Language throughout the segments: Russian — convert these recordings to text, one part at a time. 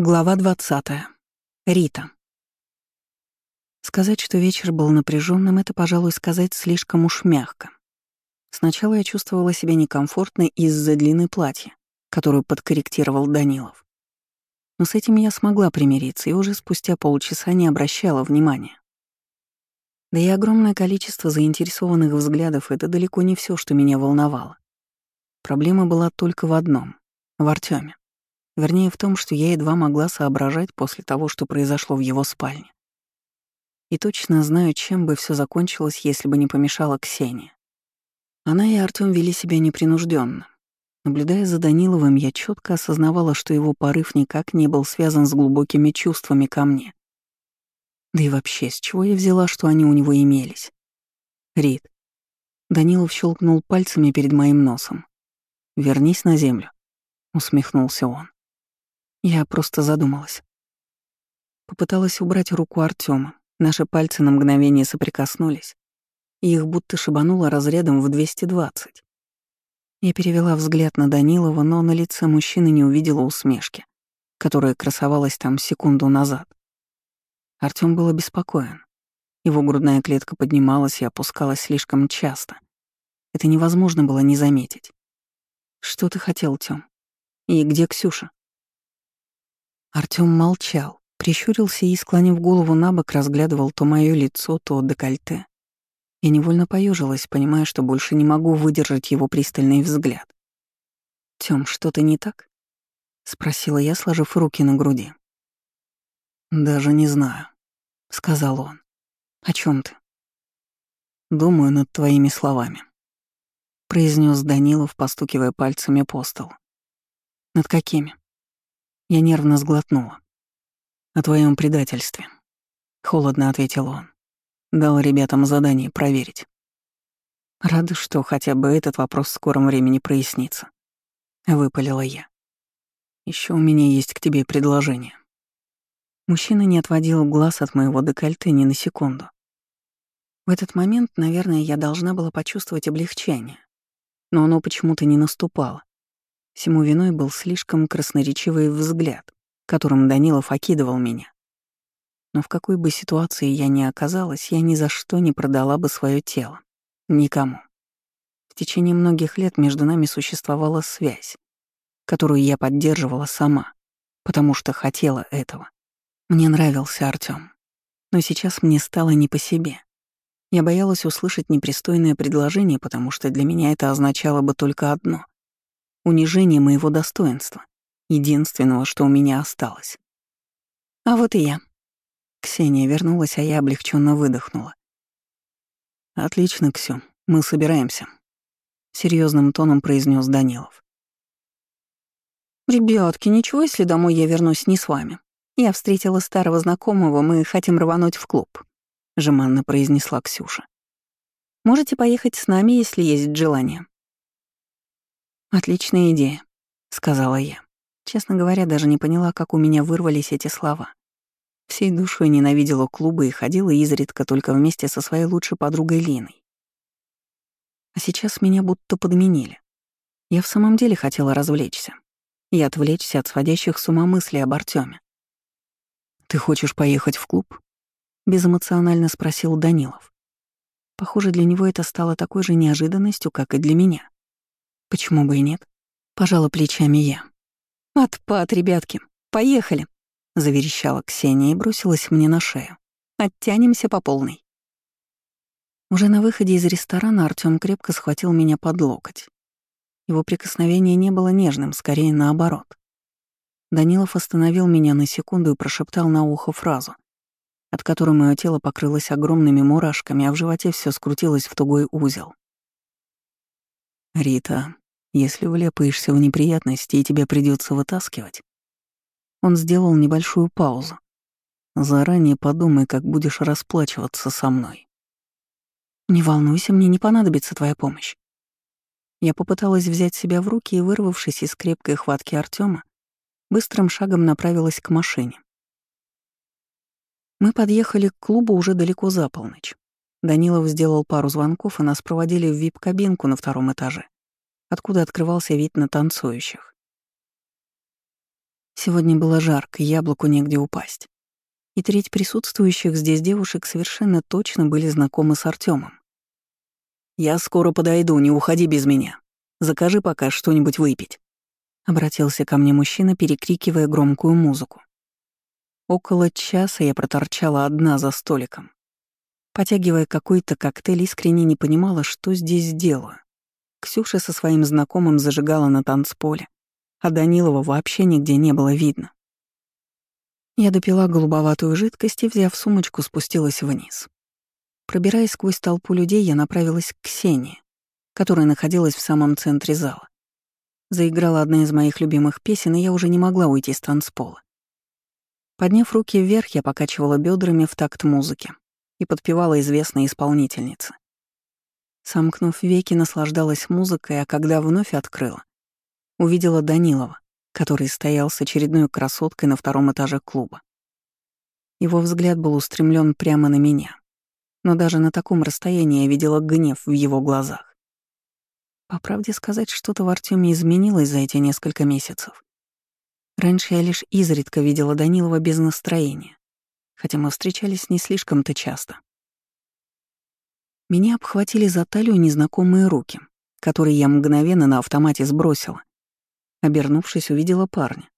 Глава 20. Рита. Сказать, что вечер был напряженным, это, пожалуй, сказать слишком уж мягко. Сначала я чувствовала себя некомфортно из-за длины платья, которую подкорректировал Данилов. Но с этим я смогла примириться и уже спустя полчаса не обращала внимания. Да и огромное количество заинтересованных взглядов — это далеко не все, что меня волновало. Проблема была только в одном — в Артеме. Вернее, в том, что я едва могла соображать после того, что произошло в его спальне. И точно знаю, чем бы все закончилось, если бы не помешала Ксения. Она и Артём вели себя непринужденно. Наблюдая за Даниловым, я четко осознавала, что его порыв никак не был связан с глубокими чувствами ко мне. Да и вообще, с чего я взяла, что они у него имелись? Рид. Данилов щелкнул пальцами перед моим носом. «Вернись на землю», — усмехнулся он. Я просто задумалась. Попыталась убрать руку Артема. Наши пальцы на мгновение соприкоснулись, и их будто шибануло разрядом в 220. Я перевела взгляд на Данилова, но на лице мужчины не увидела усмешки, которая красовалась там секунду назад. Артём был обеспокоен. Его грудная клетка поднималась и опускалась слишком часто. Это невозможно было не заметить. «Что ты хотел, Тём? И где Ксюша?» Артём молчал, прищурился и, склонив голову на бок, разглядывал то моё лицо, то декольте. Я невольно поежилась, понимая, что больше не могу выдержать его пристальный взгляд. «Тём, что-то не так?» — спросила я, сложив руки на груди. «Даже не знаю», — сказал он. «О чем ты?» «Думаю над твоими словами», — произнес Данилов, постукивая пальцами по столу. «Над какими?» Я нервно сглотнула. «О твоем предательстве», — холодно ответил он. Дал ребятам задание проверить. Рада, что хотя бы этот вопрос в скором времени прояснится. Выпалила я. Еще у меня есть к тебе предложение. Мужчина не отводил глаз от моего декольте ни на секунду. В этот момент, наверное, я должна была почувствовать облегчение. Но оно почему-то не наступало. Всему виной был слишком красноречивый взгляд, которым Данилов окидывал меня. Но в какой бы ситуации я ни оказалась, я ни за что не продала бы свое тело. Никому. В течение многих лет между нами существовала связь, которую я поддерживала сама, потому что хотела этого. Мне нравился Артём. Но сейчас мне стало не по себе. Я боялась услышать непристойное предложение, потому что для меня это означало бы только одно унижение моего достоинства, единственного, что у меня осталось. А вот и я. Ксения вернулась, а я облегченно выдохнула. «Отлично, Ксю, мы собираемся», — серьезным тоном произнес Данилов. «Ребятки, ничего, если домой я вернусь не с вами. Я встретила старого знакомого, мы хотим рвануть в клуб», — жеманно произнесла Ксюша. «Можете поехать с нами, если есть желание». «Отличная идея», — сказала я. Честно говоря, даже не поняла, как у меня вырвались эти слова. Всей душой ненавидела клубы и ходила изредка только вместе со своей лучшей подругой Линой. А сейчас меня будто подменили. Я в самом деле хотела развлечься и отвлечься от сводящих с ума мыслей об Артёме. «Ты хочешь поехать в клуб?» — безэмоционально спросил Данилов. Похоже, для него это стало такой же неожиданностью, как и для меня. Почему бы и нет? Пожала плечами я. «Отпад, ребятки, поехали!» — заверещала Ксения и бросилась мне на шею. «Оттянемся по полной». Уже на выходе из ресторана Артём крепко схватил меня под локоть. Его прикосновение не было нежным, скорее наоборот. Данилов остановил меня на секунду и прошептал на ухо фразу, от которой мое тело покрылось огромными мурашками, а в животе все скрутилось в тугой узел. «Рита, если влепаешься в неприятности и тебе придется вытаскивать...» Он сделал небольшую паузу. «Заранее подумай, как будешь расплачиваться со мной». «Не волнуйся, мне не понадобится твоя помощь». Я попыталась взять себя в руки и, вырвавшись из крепкой хватки Артема, быстрым шагом направилась к машине. Мы подъехали к клубу уже далеко за полночь. Данилов сделал пару звонков, и нас проводили в вип-кабинку на втором этаже, откуда открывался вид на танцующих. Сегодня было жарко, яблоку негде упасть. И треть присутствующих здесь девушек совершенно точно были знакомы с Артемом. «Я скоро подойду, не уходи без меня. Закажи пока что-нибудь выпить», — обратился ко мне мужчина, перекрикивая громкую музыку. Около часа я проторчала одна за столиком. Потягивая какой-то коктейль, искренне не понимала, что здесь делаю. Ксюша со своим знакомым зажигала на танцполе, а Данилова вообще нигде не было видно. Я допила голубоватую жидкость и, взяв сумочку, спустилась вниз. Пробираясь сквозь толпу людей, я направилась к Ксении, которая находилась в самом центре зала. Заиграла одна из моих любимых песен, и я уже не могла уйти с танцпола. Подняв руки вверх, я покачивала бедрами в такт музыки и подпевала известной исполнительнице. Сомкнув веки, наслаждалась музыкой, а когда вновь открыла, увидела Данилова, который стоял с очередной красоткой на втором этаже клуба. Его взгляд был устремлен прямо на меня, но даже на таком расстоянии я видела гнев в его глазах. По правде сказать, что-то в Артеме изменилось за эти несколько месяцев. Раньше я лишь изредка видела Данилова без настроения, хотя мы встречались не слишком-то часто. Меня обхватили за талию незнакомые руки, которые я мгновенно на автомате сбросила. Обернувшись, увидела парня,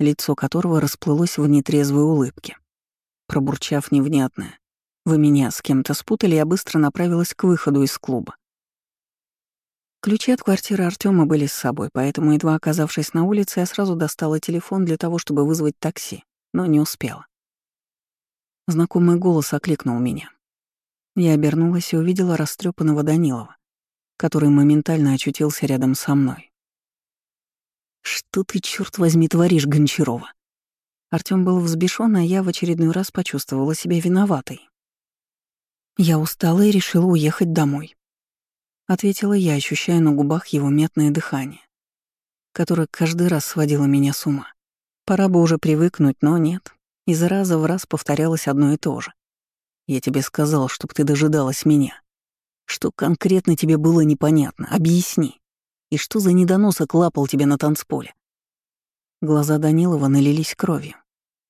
лицо которого расплылось в нетрезвой улыбке. Пробурчав невнятное, «Вы меня с кем-то спутали», я быстро направилась к выходу из клуба. Ключи от квартиры Артема были с собой, поэтому, едва оказавшись на улице, я сразу достала телефон для того, чтобы вызвать такси, но не успела. Знакомый голос окликнул меня. Я обернулась и увидела растрепанного Данилова, который моментально очутился рядом со мной. «Что ты, черт возьми, творишь, Гончарова?» Артём был взбешен, а я в очередной раз почувствовала себя виноватой. «Я устала и решила уехать домой», — ответила я, ощущая на губах его метное дыхание, которое каждый раз сводило меня с ума. Пора бы уже привыкнуть, но нет. Из раза в раз повторялось одно и то же. Я тебе сказал, чтобы ты дожидалась меня. Что конкретно тебе было непонятно? Объясни. И что за недоносок лапал тебя на танцполе? Глаза Данилова налились кровью.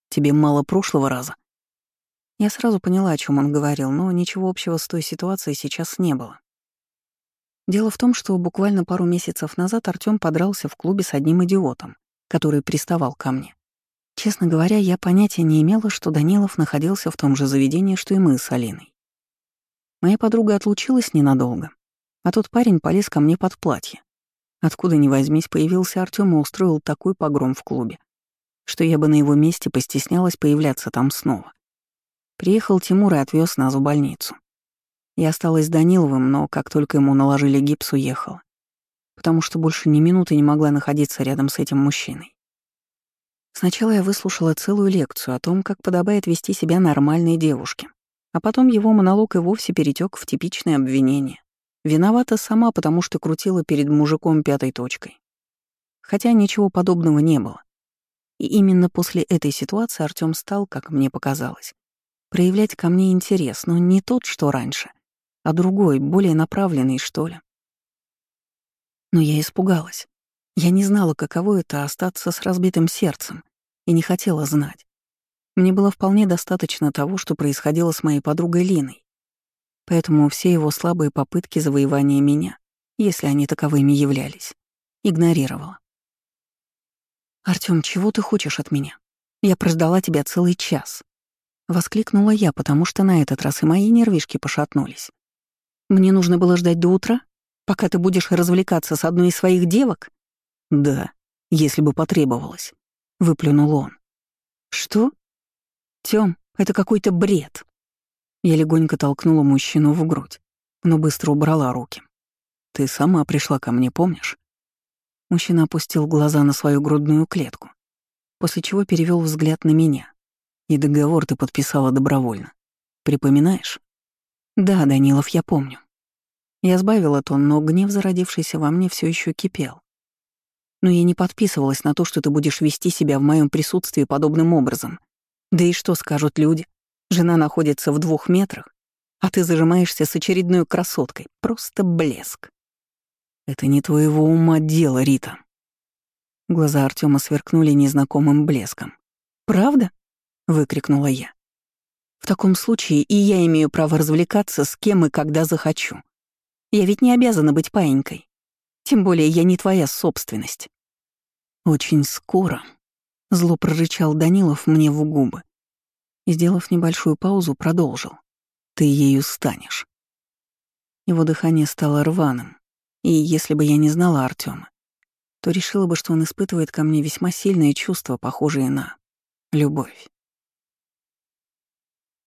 Тебе мало прошлого раза? Я сразу поняла, о чем он говорил, но ничего общего с той ситуацией сейчас не было. Дело в том, что буквально пару месяцев назад Артём подрался в клубе с одним идиотом, который приставал ко мне. Честно говоря, я понятия не имела, что Данилов находился в том же заведении, что и мы с Алиной. Моя подруга отлучилась ненадолго, а тот парень полез ко мне под платье. Откуда ни возьмись, появился Артём и устроил такой погром в клубе, что я бы на его месте постеснялась появляться там снова. Приехал Тимур и отвез нас в больницу. Я осталась с Даниловым, но как только ему наложили гипс, уехала. Потому что больше ни минуты не могла находиться рядом с этим мужчиной. Сначала я выслушала целую лекцию о том, как подобает вести себя нормальной девушке, а потом его монолог и вовсе перетек в типичное обвинение. Виновата сама, потому что крутила перед мужиком пятой точкой. Хотя ничего подобного не было. И именно после этой ситуации Артём стал, как мне показалось, проявлять ко мне интерес, но не тот, что раньше, а другой, более направленный, что ли. Но я испугалась. Я не знала, каково это — остаться с разбитым сердцем, и не хотела знать. Мне было вполне достаточно того, что происходило с моей подругой Линой. Поэтому все его слабые попытки завоевания меня, если они таковыми являлись, игнорировала. «Артём, чего ты хочешь от меня? Я прождала тебя целый час». Воскликнула я, потому что на этот раз и мои нервишки пошатнулись. «Мне нужно было ждать до утра, пока ты будешь развлекаться с одной из своих девок?» «Да, если бы потребовалось», — выплюнул он. «Что? Тём, это какой-то бред». Я легонько толкнула мужчину в грудь, но быстро убрала руки. «Ты сама пришла ко мне, помнишь?» Мужчина опустил глаза на свою грудную клетку, после чего перевел взгляд на меня. «И договор ты подписала добровольно. Припоминаешь?» «Да, Данилов, я помню». Я сбавила тон, но гнев, зародившийся во мне, все еще кипел но я не подписывалась на то, что ты будешь вести себя в моем присутствии подобным образом. Да и что скажут люди? Жена находится в двух метрах, а ты зажимаешься с очередной красоткой. Просто блеск. Это не твоего ума дело, Рита. Глаза Артема сверкнули незнакомым блеском. «Правда?» — выкрикнула я. «В таком случае и я имею право развлекаться с кем и когда захочу. Я ведь не обязана быть паинькой. Тем более я не твоя собственность». «Очень скоро», — зло прорычал Данилов мне в губы. И, сделав небольшую паузу, продолжил. «Ты ею станешь». Его дыхание стало рваным, и если бы я не знала Артема, то решила бы, что он испытывает ко мне весьма сильные чувства, похожие на любовь.